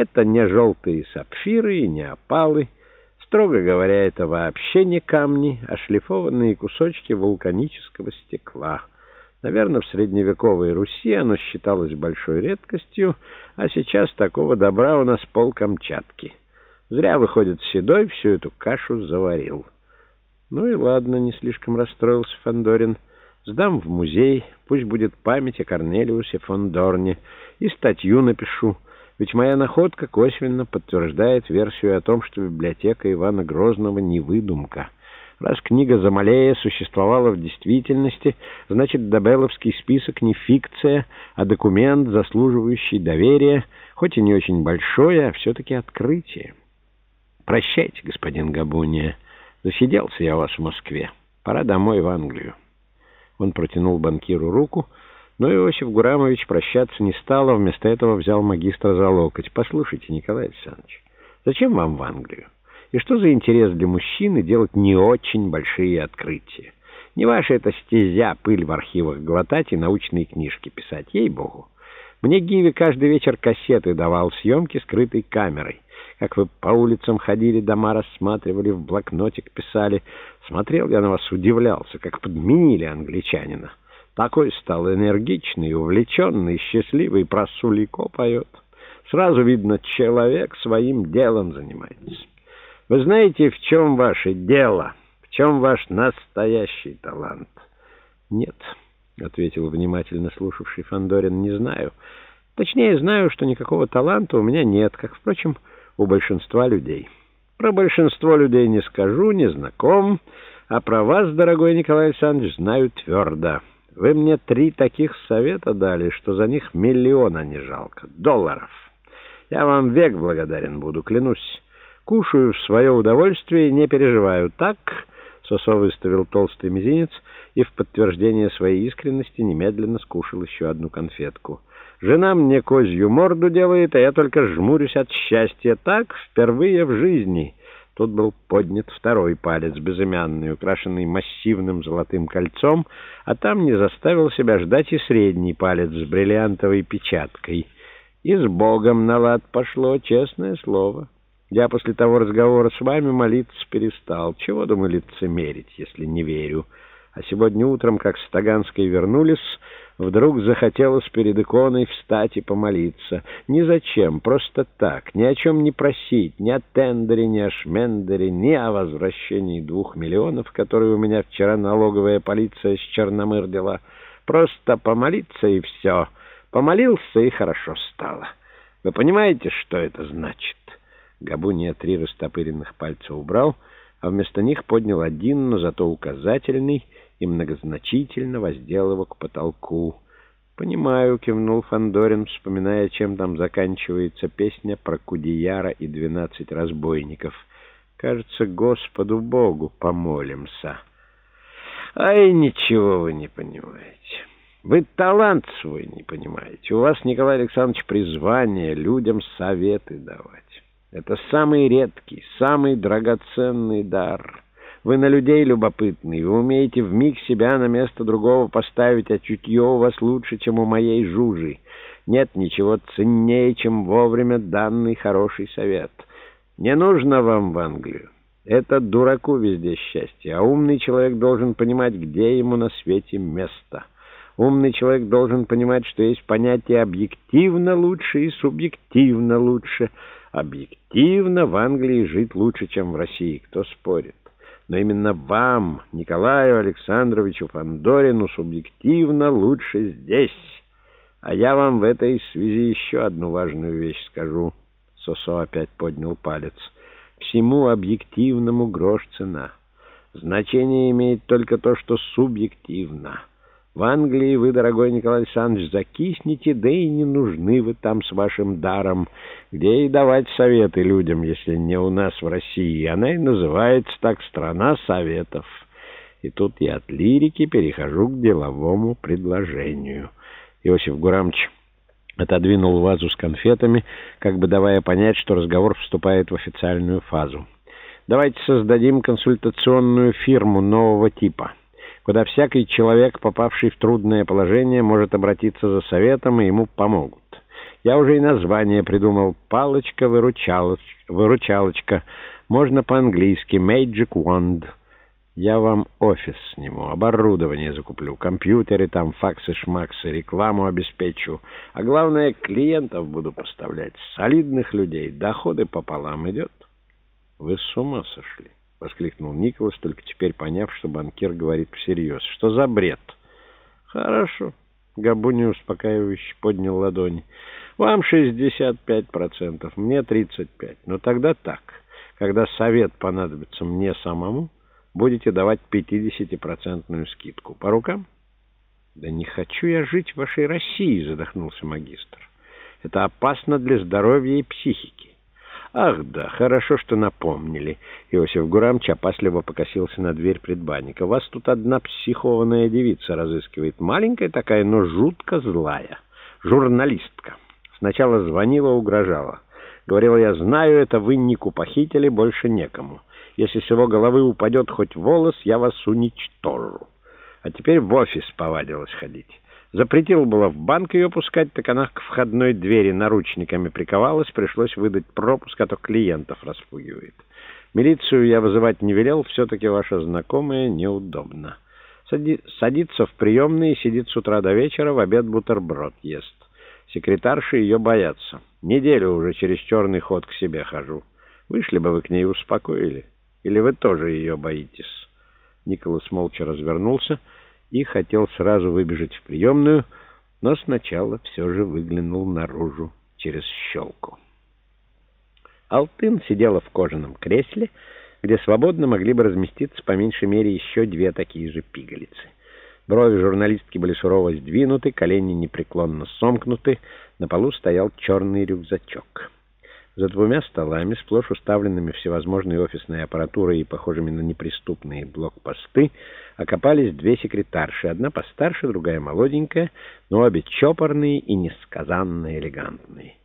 Это не желтые сапфиры и не опалы. Строго говоря, это вообще не камни, а шлифованные кусочки вулканического стекла. Наверное, в средневековой Руси оно считалось большой редкостью, а сейчас такого добра у нас пол Камчатки. Зря, выходит, Седой всю эту кашу заварил. Ну и ладно, не слишком расстроился Фандорин. Сдам в музей, пусть будет память о Корнелиусе фон Дорне, и статью напишу, ведь моя находка косвенно подтверждает версию о том, что библиотека Ивана Грозного не выдумка. Раз книга Замалея существовала в действительности, значит, Добеловский список не фикция, а документ, заслуживающий доверия, хоть и не очень большое, а все-таки открытие. Прощайте, господин Габуния. Засиделся я у вас в Москве. Пора домой в Англию. Он протянул банкиру руку, но Иосиф Гурамович прощаться не стал, а вместо этого взял магистра за локоть. «Послушайте, Николай Александрович, зачем вам в Англию? И что за интерес для мужчины делать не очень большие открытия? Не ваша это стезя пыль в архивах глотать и научные книжки писать, ей-богу. Мне Гиви каждый вечер кассеты давал съемки скрытой камерой. Как вы по улицам ходили, дома рассматривали, в блокнотик писали. Смотрел я на вас, удивлялся, как подменили англичанина. Такой стал энергичный, увлеченный, счастливый, про Сулико поет. Сразу видно, человек своим делом занимается. Вы знаете, в чем ваше дело? В чем ваш настоящий талант? Нет, — ответил внимательно слушавший Фандорин, — не знаю. Точнее, знаю, что никакого таланта у меня нет, как, впрочем, у большинства людей. Про большинство людей не скажу, не знаком, а про вас, дорогой Николай Александрович, знаю твердо. Вы мне три таких совета дали, что за них миллиона не жалко. Долларов. Я вам век благодарен буду, клянусь. Кушаю в свое удовольствие и не переживаю. Так, Сосо выставил толстый мизинец и в подтверждение своей искренности немедленно скушал еще одну конфетку. Жена мне козью морду делает, а я только жмурюсь от счастья. Так впервые в жизни. Тут был поднят второй палец, безымянный, украшенный массивным золотым кольцом, а там не заставил себя ждать и средний палец с бриллиантовой печаткой. И с Богом на лад пошло, честное слово. Я после того разговора с вами молиться перестал. Чего, думаю, лицемерить, если не верю? А сегодня утром, как с Таганской вернулись, вдруг захотелось перед иконой встать и помолиться. Ни зачем, просто так, ни о чем не просить, ни о тендере, ни о шмендере, ни о возвращении двух миллионов, которые у меня вчера налоговая полиция с Черномырдила. Просто помолиться и все. Помолился, и хорошо стало. Вы понимаете, что это значит? Габуния три растопыренных пальца убрал, а вместо них поднял один, но зато указательный, и многозначительно воздел его к потолку. «Понимаю», — кивнул Фандорин, вспоминая, чем там заканчивается песня про Кудияра и двенадцать разбойников. «Кажется, Господу Богу помолимся». «Ай, ничего вы не понимаете. Вы талант свой не понимаете. У вас, Николай Александрович, призвание людям советы давать. Это самый редкий, самый драгоценный дар». Вы на людей любопытный, вы умеете вмиг себя на место другого поставить, а чутье у вас лучше, чем у моей жужи. Нет ничего ценнее, чем вовремя данный хороший совет. Не нужно вам в Англию. Это дураку везде счастье, а умный человек должен понимать, где ему на свете место. Умный человек должен понимать, что есть понятие объективно лучше и субъективно лучше. Объективно в Англии жить лучше, чем в России, кто спорит но именно вам, Николаю Александровичу Фандорину, субъективно лучше здесь. А я вам в этой связи еще одну важную вещь скажу. Сосо опять поднял палец. Всему объективному грош цена. Значение имеет только то, что субъективно. В Англии вы, дорогой Николай Александрович, закиснете, да и не нужны вы там с вашим даром. Где и давать советы людям, если не у нас в России? Она и называется так «Страна советов». И тут я от лирики перехожу к деловому предложению. Иосиф Гурамович отодвинул вазу с конфетами, как бы давая понять, что разговор вступает в официальную фазу. Давайте создадим консультационную фирму нового типа куда всякий человек, попавший в трудное положение, может обратиться за советом, и ему помогут. Я уже и название придумал. Палочка-выручалочка. Можно по-английски. Magic Wand. Я вам офис сниму, оборудование закуплю, компьютеры там, факсы-шмаксы, рекламу обеспечу. А главное, клиентов буду поставлять, солидных людей. Доходы пополам идет. Вы с ума сошли, — воскликнул Николас, только теперь поняв, что банкир говорит всерьез. Что за бред? Хорошо. Габуни успокаивающе поднял ладони. Вам 65%, мне 35%. Но тогда так, когда совет понадобится мне самому будете давать 50-процентную скидку. По рукам? Да не хочу я жить в вашей России, задохнулся магистр. Это опасно для здоровья и психики. Ах да, хорошо, что напомнили. Иосиф Гурамч опасливо покосился на дверь предбанника. Вас тут одна психованная девица разыскивает. Маленькая такая, но жутко злая. Журналистка. Сначала звонила, угрожала. Говорила, я знаю, это вы Нику похитили, больше некому. Если с его головы упадет хоть волос, я вас уничтожу. А теперь в офис повадилась ходить. Запретил было в банк ее пускать, так она к входной двери наручниками приковалась, пришлось выдать пропуск, а то клиентов распугивает. Милицию я вызывать не велел, все-таки ваша знакомая неудобно. Сади... Садится в приемные, сидит с утра до вечера, в обед бутерброд ест. Секретарши ее боятся. Неделю уже через черный ход к себе хожу. Вышли бы вы к ней успокоили. Или вы тоже ее боитесь?» Николас молча развернулся и хотел сразу выбежать в приемную, но сначала все же выглянул наружу через щелку. Алтын сидела в кожаном кресле, где свободно могли бы разместиться по меньшей мере еще две такие же пигалицы. Брови журналистки были сурово сдвинуты, колени непреклонно сомкнуты, на полу стоял черный рюкзачок. За двумя столами, сплошь уставленными всевозможной офисной аппаратурой и похожими на неприступные блокпосты, окопались две секретарши, одна постарше, другая молоденькая, но обе чопорные и несказанно элегантные.